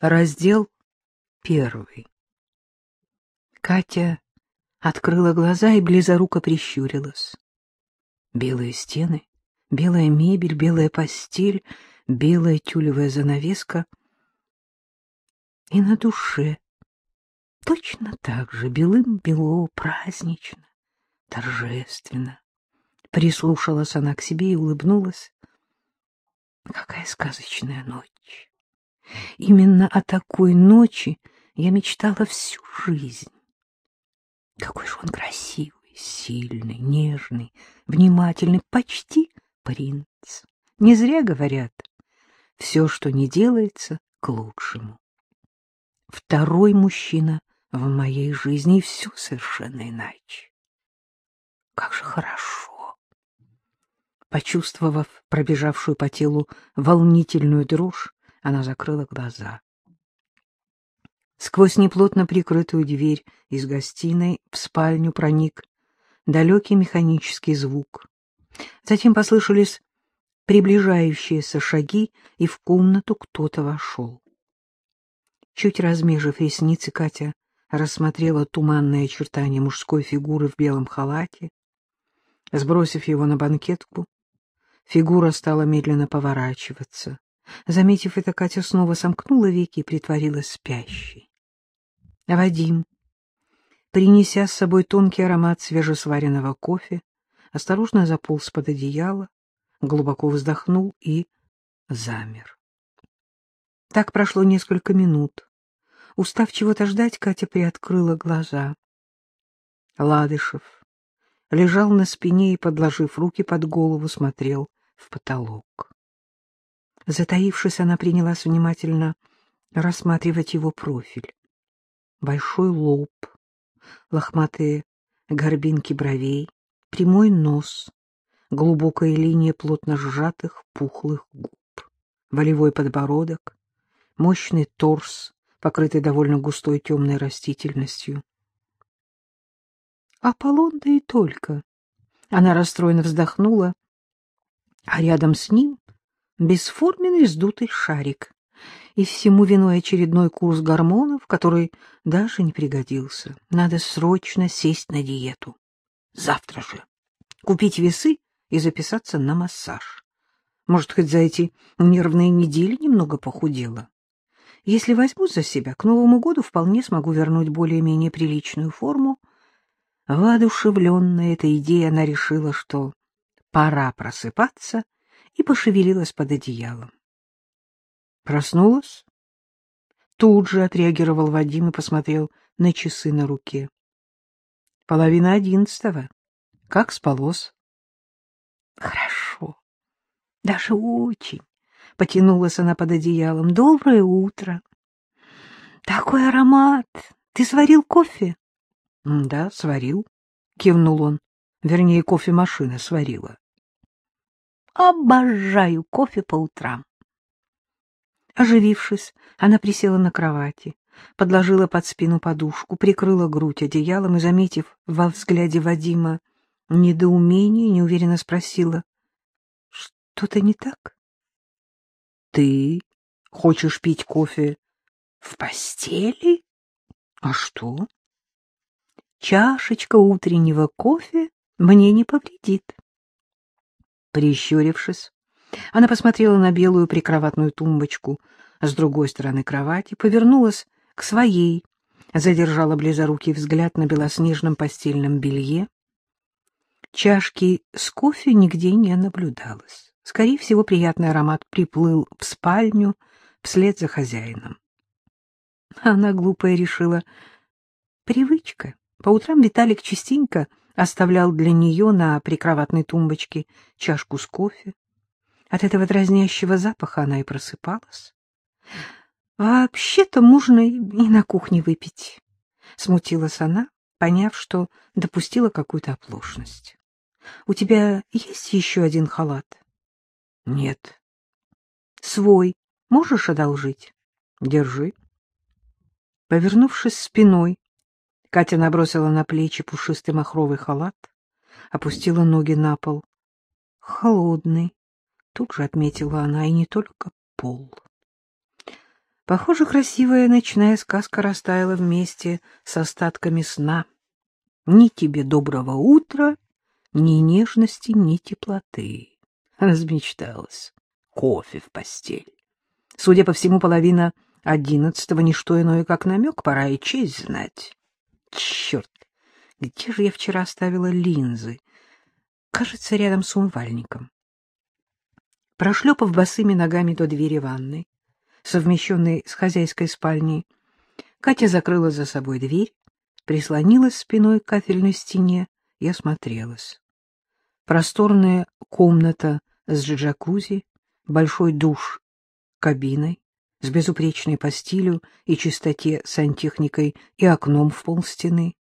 Раздел первый. Катя открыла глаза и близоруко прищурилась. Белые стены, белая мебель, белая постель, белая тюлевая занавеска. И на душе точно так же белым-бело, празднично, торжественно. Прислушалась она к себе и улыбнулась. Какая сказочная ночь! Именно о такой ночи я мечтала всю жизнь. Какой же он красивый, сильный, нежный, внимательный, почти принц. Не зря говорят, все, что не делается, к лучшему. Второй мужчина в моей жизни, и все совершенно иначе. Как же хорошо! Почувствовав пробежавшую по телу волнительную дрожь, она закрыла глаза. Сквозь неплотно прикрытую дверь из гостиной в спальню проник далекий механический звук. Затем послышались приближающиеся шаги, и в комнату кто-то вошел. Чуть размежив ресницы, Катя рассмотрела туманные очертания мужской фигуры в белом халате. Сбросив его на банкетку, фигура стала медленно поворачиваться. Заметив это, Катя снова сомкнула веки и притворилась спящей. Вадим, принеся с собой тонкий аромат свежесваренного кофе, осторожно заполз под одеяло, глубоко вздохнул и замер. Так прошло несколько минут. Устав чего-то ждать, Катя приоткрыла глаза. Ладышев лежал на спине и, подложив руки под голову, смотрел в потолок. Затаившись, она принялась внимательно рассматривать его профиль. Большой лоб, лохматые горбинки бровей, прямой нос, глубокая линия плотно сжатых пухлых губ, волевой подбородок, мощный торс, покрытый довольно густой темной растительностью. Аполлон да и только. Она расстроенно вздохнула, а рядом с ним бесформенный сдутый шарик, и всему виной очередной курс гормонов, который даже не пригодился. Надо срочно сесть на диету. Завтра же. Купить весы и записаться на массаж. Может, хоть за эти нервные недели немного похудела. Если возьму за себя, к Новому году вполне смогу вернуть более-менее приличную форму. Воодушевленная этой идеей, она решила, что пора просыпаться — и пошевелилась под одеялом. Проснулась? Тут же отреагировал Вадим и посмотрел на часы на руке. Половина одиннадцатого. Как спалось? Хорошо. Даже очень. Потянулась она под одеялом. Доброе утро. Такой аромат. Ты сварил кофе? Да, сварил. Кивнул он. Вернее, кофемашина сварила. Обожаю кофе по утрам. Оживившись, она присела на кровати, подложила под спину подушку, прикрыла грудь одеялом и, заметив во взгляде Вадима недоумение, неуверенно спросила, — Что-то не так? — Ты хочешь пить кофе в постели? — А что? — Чашечка утреннего кофе мне не повредит. Прищурившись, она посмотрела на белую прикроватную тумбочку с другой стороны кровати, повернулась к своей, задержала близорукий взгляд на белоснежном постельном белье. Чашки с кофе нигде не наблюдалось. Скорее всего, приятный аромат приплыл в спальню вслед за хозяином. Она глупая решила. Привычка. По утрам Виталик частенько оставлял для нее на прикроватной тумбочке чашку с кофе. От этого дразнящего запаха она и просыпалась. «Вообще-то можно и на кухне выпить», — смутилась она, поняв, что допустила какую-то оплошность. «У тебя есть еще один халат?» «Нет». «Свой можешь одолжить?» «Держи». Повернувшись спиной Катя набросила на плечи пушистый махровый халат, опустила ноги на пол. Холодный, тут же отметила она, и не только пол. Похоже, красивая ночная сказка растаяла вместе с остатками сна. Ни тебе доброго утра, ни нежности, ни теплоты. Размечталась. Кофе в постель. Судя по всему, половина одиннадцатого — не что иное, как намек, пора и честь знать. Черт, где же я вчера оставила линзы? Кажется, рядом с умывальником. Прошлепав босыми ногами до двери ванной, совмещенной с хозяйской спальней, Катя закрыла за собой дверь, прислонилась спиной к кафельной стене и осмотрелась. Просторная комната с джакузи, большой душ, кабиной, с безупречной постелью и чистоте сантехникой и окном в полстены.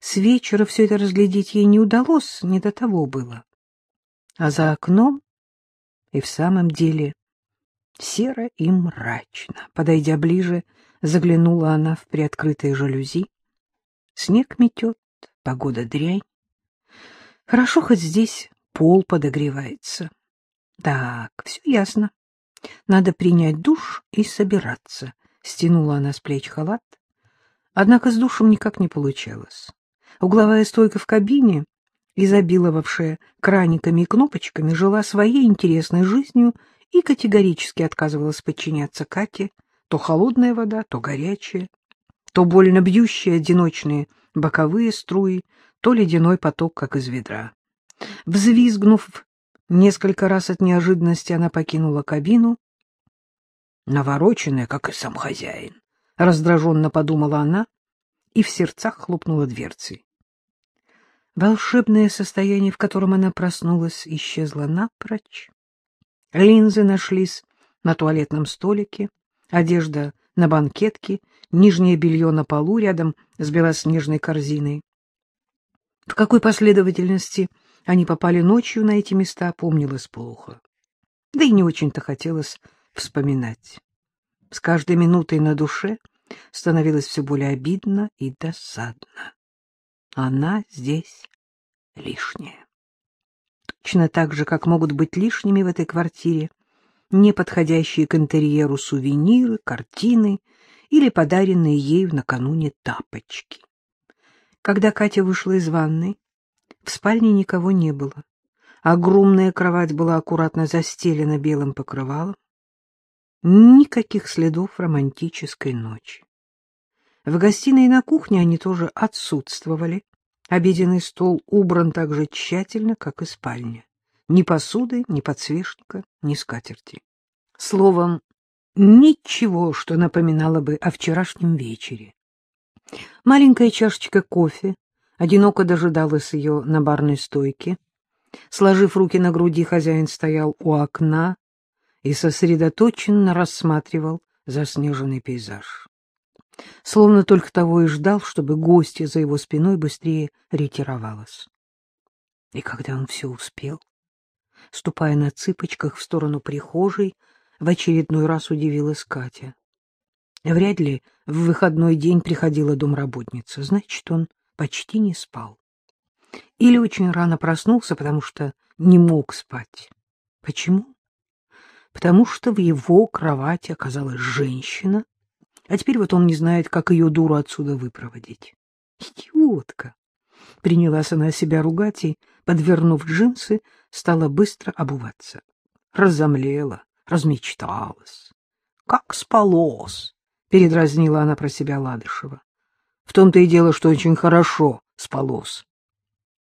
С вечера все это разглядеть ей не удалось, не до того было. А за окном и в самом деле серо и мрачно. Подойдя ближе, заглянула она в приоткрытые жалюзи. Снег метет, погода дрянь. Хорошо, хоть здесь пол подогревается. Так, все ясно. Надо принять душ и собираться. Стянула она с плеч халат. Однако с душем никак не получалось. Угловая стойка в кабине, изобиловавшая краниками и кнопочками, жила своей интересной жизнью и категорически отказывалась подчиняться Кате, то холодная вода, то горячая, то больно бьющие одиночные боковые струи, то ледяной поток, как из ведра. Взвизгнув несколько раз от неожиданности, она покинула кабину, навороченная, как и сам хозяин. Раздраженно подумала она и в сердцах хлопнула дверцей. Волшебное состояние, в котором она проснулась, исчезло напрочь. Линзы нашлись на туалетном столике, одежда на банкетке, нижнее белье на полу рядом с белоснежной корзиной. В какой последовательности они попали ночью на эти места, помнилось плохо. Да и не очень-то хотелось вспоминать. С каждой минутой на душе становилось все более обидно и досадно. Она здесь лишняя. Точно так же, как могут быть лишними в этой квартире неподходящие к интерьеру сувениры, картины или подаренные ею накануне тапочки. Когда Катя вышла из ванной, в спальне никого не было. Огромная кровать была аккуратно застелена белым покрывалом. Никаких следов романтической ночи. В гостиной и на кухне они тоже отсутствовали. Обеденный стол убран так же тщательно, как и спальня. Ни посуды, ни подсвечника, ни скатерти. Словом, ничего, что напоминало бы о вчерашнем вечере. Маленькая чашечка кофе одиноко дожидалась ее на барной стойке. Сложив руки на груди, хозяин стоял у окна и сосредоточенно рассматривал заснеженный пейзаж словно только того и ждал, чтобы гостья за его спиной быстрее ретировалась. И когда он все успел, ступая на цыпочках в сторону прихожей, в очередной раз удивилась Катя. Вряд ли в выходной день приходила домработница, значит, он почти не спал. Или очень рано проснулся, потому что не мог спать. Почему? Потому что в его кровати оказалась женщина, а теперь вот он не знает, как ее дуру отсюда выпроводить. Идиотка! Принялась она себя ругать и, подвернув джинсы, стала быстро обуваться. Разомлела, размечталась. Как спалось! Передразнила она про себя Ладышева. В том-то и дело, что очень хорошо спалось.